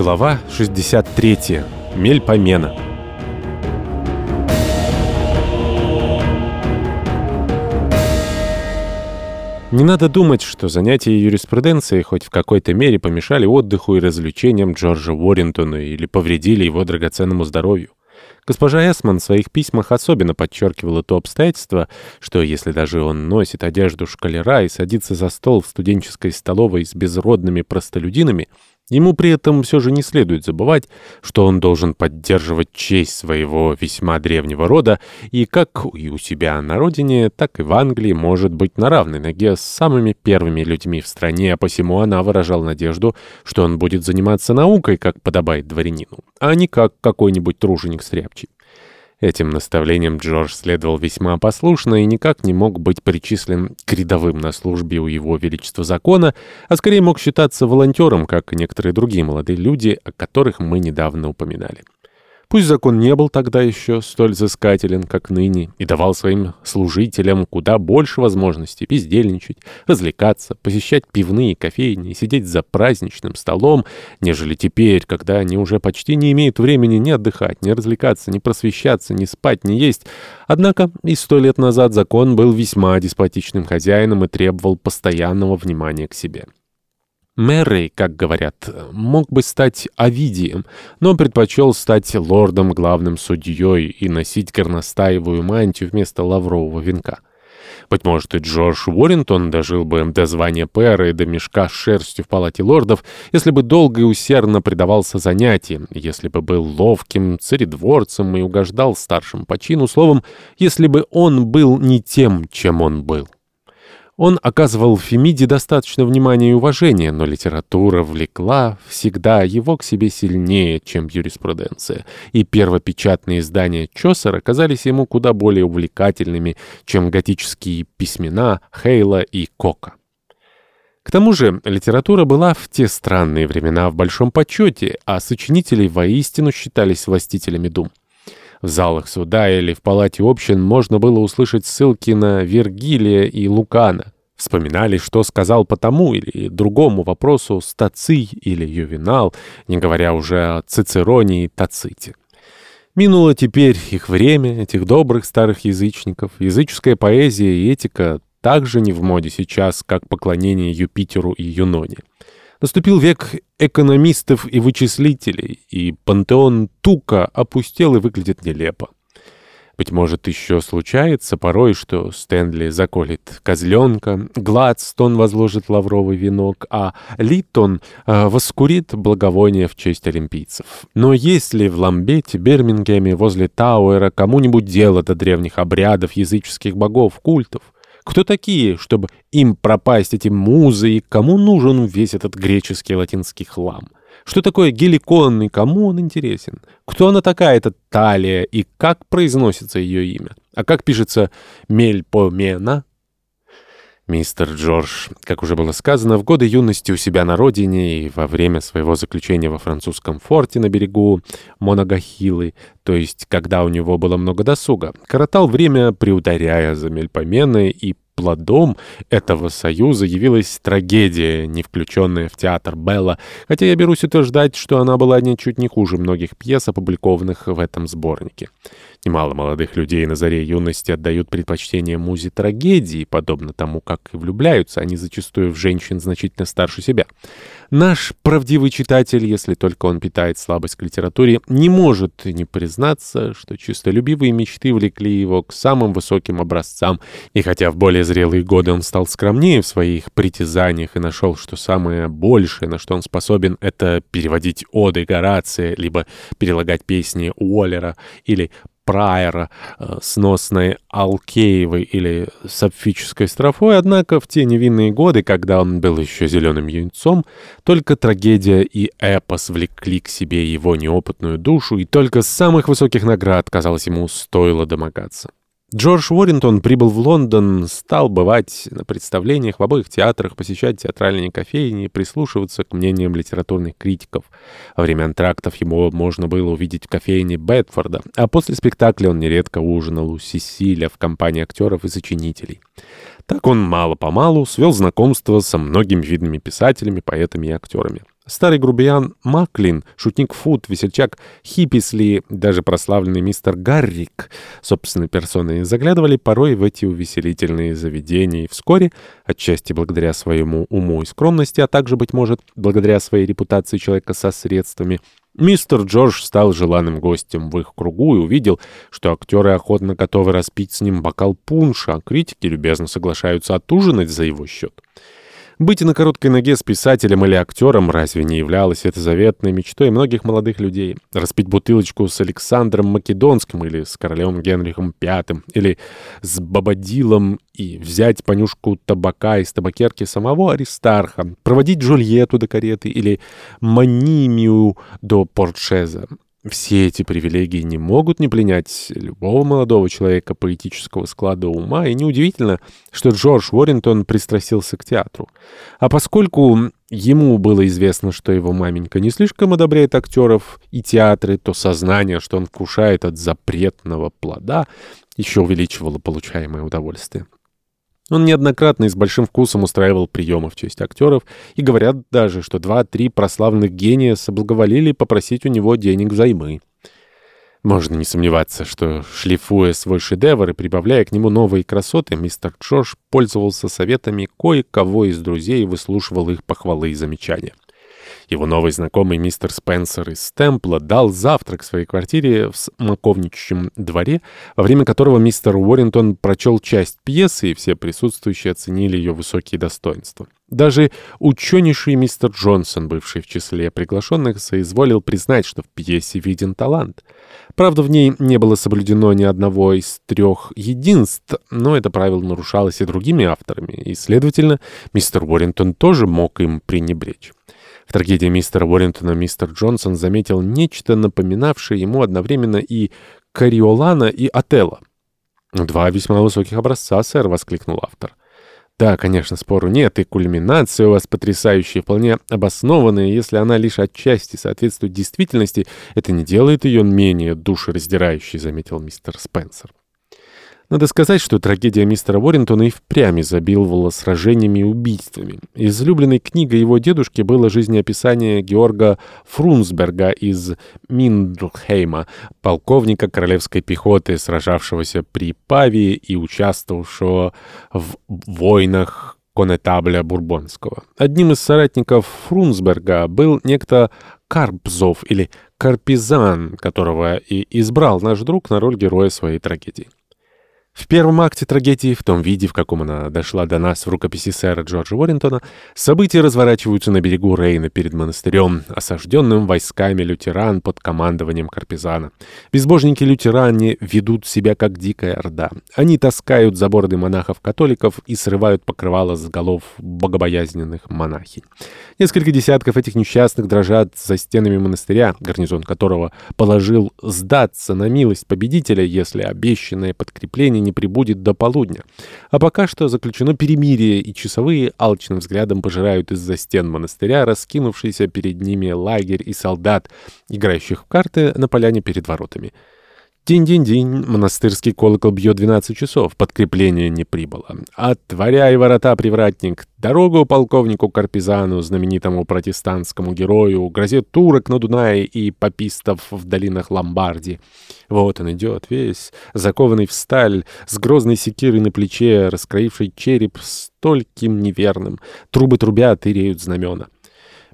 Глава 63. Мельпомена. Не надо думать, что занятия юриспруденцией хоть в какой-то мере помешали отдыху и развлечениям Джорджа Уоррентона или повредили его драгоценному здоровью. Госпожа Эсман в своих письмах особенно подчеркивала то обстоятельство, что если даже он носит одежду шкалера и садится за стол в студенческой столовой с безродными простолюдинами, Ему при этом все же не следует забывать, что он должен поддерживать честь своего весьма древнего рода и как и у себя на родине, так и в Англии может быть на равной ноге с самыми первыми людьми в стране, а посему она выражала надежду, что он будет заниматься наукой, как подобает дворянину, а не как какой-нибудь труженик стряпчий. Этим наставлением Джордж следовал весьма послушно и никак не мог быть причислен к рядовым на службе у его величества закона, а скорее мог считаться волонтером, как и некоторые другие молодые люди, о которых мы недавно упоминали. Пусть закон не был тогда еще столь взыскателен, как ныне, и давал своим служителям куда больше возможностей бездельничать, развлекаться, посещать пивные кофейни сидеть за праздничным столом, нежели теперь, когда они уже почти не имеют времени ни отдыхать, ни развлекаться, ни просвещаться, ни спать, ни есть. Однако и сто лет назад закон был весьма деспотичным хозяином и требовал постоянного внимания к себе. Мэррей, как говорят, мог бы стать Овидием, но предпочел стать лордом главным судьей и носить горностаевую мантию вместо лаврового венка. Быть может, и Джордж Уоррентон дожил бы до звания пэра и до мешка с шерстью в палате лордов, если бы долго и усердно предавался занятиям, если бы был ловким царедворцем и угождал старшим по чину, словом, если бы он был не тем, чем он был. Он оказывал Фемиде достаточно внимания и уважения, но литература влекла всегда его к себе сильнее, чем юриспруденция, и первопечатные издания Чосера казались ему куда более увлекательными, чем готические письмена Хейла и Кока. К тому же литература была в те странные времена в большом почете, а сочинители воистину считались властителями дум. В залах суда или в палате общин можно было услышать ссылки на Вергилия и Лукана. Вспоминали, что сказал по тому или другому вопросу Стаций или Ювенал, не говоря уже о Цицероне и Таците. Минуло теперь их время, этих добрых старых язычников. Языческая поэзия и этика также не в моде сейчас, как поклонение Юпитеру и Юноне. Наступил век экономистов и вычислителей, и пантеон Тука опустел и выглядит нелепо. Быть может, еще случается порой, что Стэнли заколет козленка, Гладстон возложит лавровый венок, а Литтон э, воскурит благовоние в честь олимпийцев. Но если в Ламбете, Бирмингеме, возле Тауэра кому-нибудь дело до древних обрядов языческих богов, культов, кто такие, чтобы им пропасть эти музы, и кому нужен весь этот греческий латинский хлам? Что такое геликон и кому он интересен? Кто она такая, эта Талия, и как произносится ее имя? А как пишется Мельпомена? Мистер Джордж, как уже было сказано, в годы юности у себя на родине и во время своего заключения во французском форте на берегу Моногахилы, то есть когда у него было много досуга, коротал время, приударяя за Мельпоменой и плодом этого союза явилась трагедия, не включенная в театр Белла, хотя я берусь утверждать, что она была ничуть не хуже многих пьес, опубликованных в этом сборнике. Немало молодых людей на заре юности отдают предпочтение музе трагедии, подобно тому, как и влюбляются они зачастую в женщин значительно старше себя. Наш правдивый читатель, если только он питает слабость к литературе, не может не признаться, что чистолюбивые мечты влекли его к самым высоким образцам, и хотя в более зрелые годы он стал скромнее в своих притязаниях и нашел, что самое большее, на что он способен, это переводить оды Горация, либо перелагать песни Уоллера, или Прайера, э, сносной Алкеевой или сапфической строфой, однако в те невинные годы, когда он был еще зеленым юнцом, только трагедия и эпос влекли к себе его неопытную душу, и только с самых высоких наград, казалось ему, стоило домогаться. Джордж Уоррингтон прибыл в Лондон, стал бывать на представлениях в обоих театрах, посещать театральные кофейни, прислушиваться к мнениям литературных критиков. Во время антрактов ему можно было увидеть в кофейне Бетфорда, а после спектакля он нередко ужинал у Сесиля в компании актеров и сочинителей. Так он мало-помалу свел знакомство со многими видными писателями, поэтами и актерами. Старый грубиян Маклин, шутник Фуд, весельчак Хипписли, даже прославленный мистер Гаррик собственной персоной заглядывали порой в эти увеселительные заведения и вскоре, отчасти благодаря своему уму и скромности, а также, быть может, благодаря своей репутации человека со средствами, Мистер Джордж стал желанным гостем в их кругу и увидел, что актеры охотно готовы распить с ним бокал пунша, а критики любезно соглашаются отужинать за его счет. Быть на короткой ноге с писателем или актером разве не являлось это заветной мечтой многих молодых людей? Распить бутылочку с Александром Македонским или с королем Генрихом V или с Бабадилом и взять понюшку табака из табакерки самого Аристарха, проводить Джульетту до кареты или Манимию до Портшеза. Все эти привилегии не могут не пленять любого молодого человека поэтического склада ума, и неудивительно, что Джордж Уоррингтон пристрастился к театру. А поскольку ему было известно, что его маменька не слишком одобряет актеров и театры, то сознание, что он вкушает от запретного плода, еще увеличивало получаемое удовольствие. Он неоднократно и с большим вкусом устраивал приемы в честь актеров, и говорят даже, что два-три прославленных гения соблаговолили попросить у него денег взаймы. Можно не сомневаться, что, шлифуя свой шедевр и прибавляя к нему новые красоты, мистер Джордж пользовался советами кое-кого из друзей и выслушивал их похвалы и замечания. Его новый знакомый мистер Спенсер из Темпла дал завтрак в своей квартире в смоковничьем дворе, во время которого мистер Уоррингтон прочел часть пьесы, и все присутствующие оценили ее высокие достоинства. Даже ученейший мистер Джонсон, бывший в числе приглашенных, соизволил признать, что в пьесе виден талант. Правда, в ней не было соблюдено ни одного из трех единств, но это правило нарушалось и другими авторами, и, следовательно, мистер Уоррингтон тоже мог им пренебречь. В трагедии мистера Уоррентона мистер Джонсон заметил нечто, напоминавшее ему одновременно и Кариолана, и Отелло. «Два весьма высоких образца, сэр», — воскликнул автор. «Да, конечно, спору нет, и кульминация у вас потрясающая, вполне обоснованная, если она лишь отчасти соответствует действительности, это не делает ее менее душераздирающей», — заметил мистер Спенсер. Надо сказать, что трагедия мистера Уоррентона и впрямь изобиловала сражениями и убийствами. Излюбленной книгой его дедушки было жизнеописание Георга Фрунсберга из Миндлхейма, полковника королевской пехоты, сражавшегося при Павии и участвовавшего в войнах конетабля Бурбонского. Одним из соратников Фрунсберга был некто Карпзов или Карпизан, которого и избрал наш друг на роль героя своей трагедии. В первом акте трагедии, в том виде, в каком она дошла до нас в рукописи сэра Джорджа Уоррентона, события разворачиваются на берегу Рейна перед монастырем, осажденным войсками лютеран под командованием Карпизана. Безбожники-лютеране ведут себя как дикая орда. Они таскают за борды монахов-католиков и срывают покрывало с голов богобоязненных монахинь. Несколько десятков этих несчастных дрожат за стенами монастыря, гарнизон которого положил сдаться на милость победителя, если обещанное подкрепление не прибудет до полудня. А пока что заключено перемирие, и часовые алчным взглядом пожирают из-за стен монастыря раскинувшийся перед ними лагерь и солдат, играющих в карты на поляне перед воротами. Динь-динь-динь, монастырский колокол бьет 12 часов, подкрепление не прибыло. Отворяй ворота, привратник, дорогу полковнику Карпизану, знаменитому протестантскому герою, грозит турок на Дунае и попистов в долинах Ломбардии. Вот он идет, весь закованный в сталь, с грозной секирой на плече, раскроивший череп стольким неверным. Трубы трубят и реют знамена.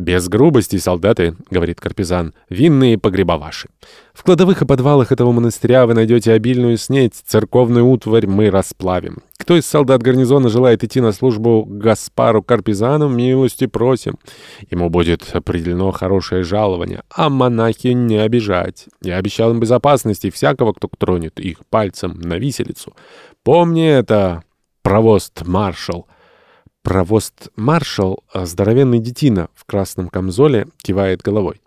«Без грубости, солдаты», — говорит Карпизан, — «винные погреба ваши. В кладовых и подвалах этого монастыря вы найдете обильную снеть, церковную утварь мы расплавим. Кто из солдат гарнизона желает идти на службу Гаспару Карпизану, милости просим. Ему будет определено хорошее жалование, а монахи не обижать. Я обещал им безопасности всякого, кто тронет их пальцем на виселицу. Помни это, провост-маршал». Провост-маршал, а здоровенный детина в красном камзоле, кивает головой.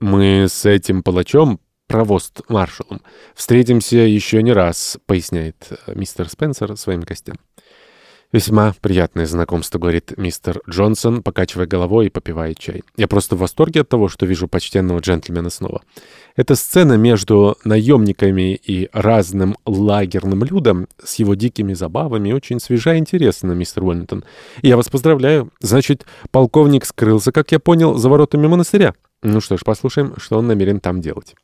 «Мы с этим палачом, провост-маршалом, встретимся еще не раз», — поясняет э, мистер Спенсер своим гостям. «Весьма приятное знакомство», — говорит мистер Джонсон, покачивая головой и попивая чай. «Я просто в восторге от того, что вижу почтенного джентльмена снова. Эта сцена между наемниками и разным лагерным людом с его дикими забавами очень свежа и интересна, мистер Уоллинтон. И я вас поздравляю. Значит, полковник скрылся, как я понял, за воротами монастыря. Ну что ж, послушаем, что он намерен там делать».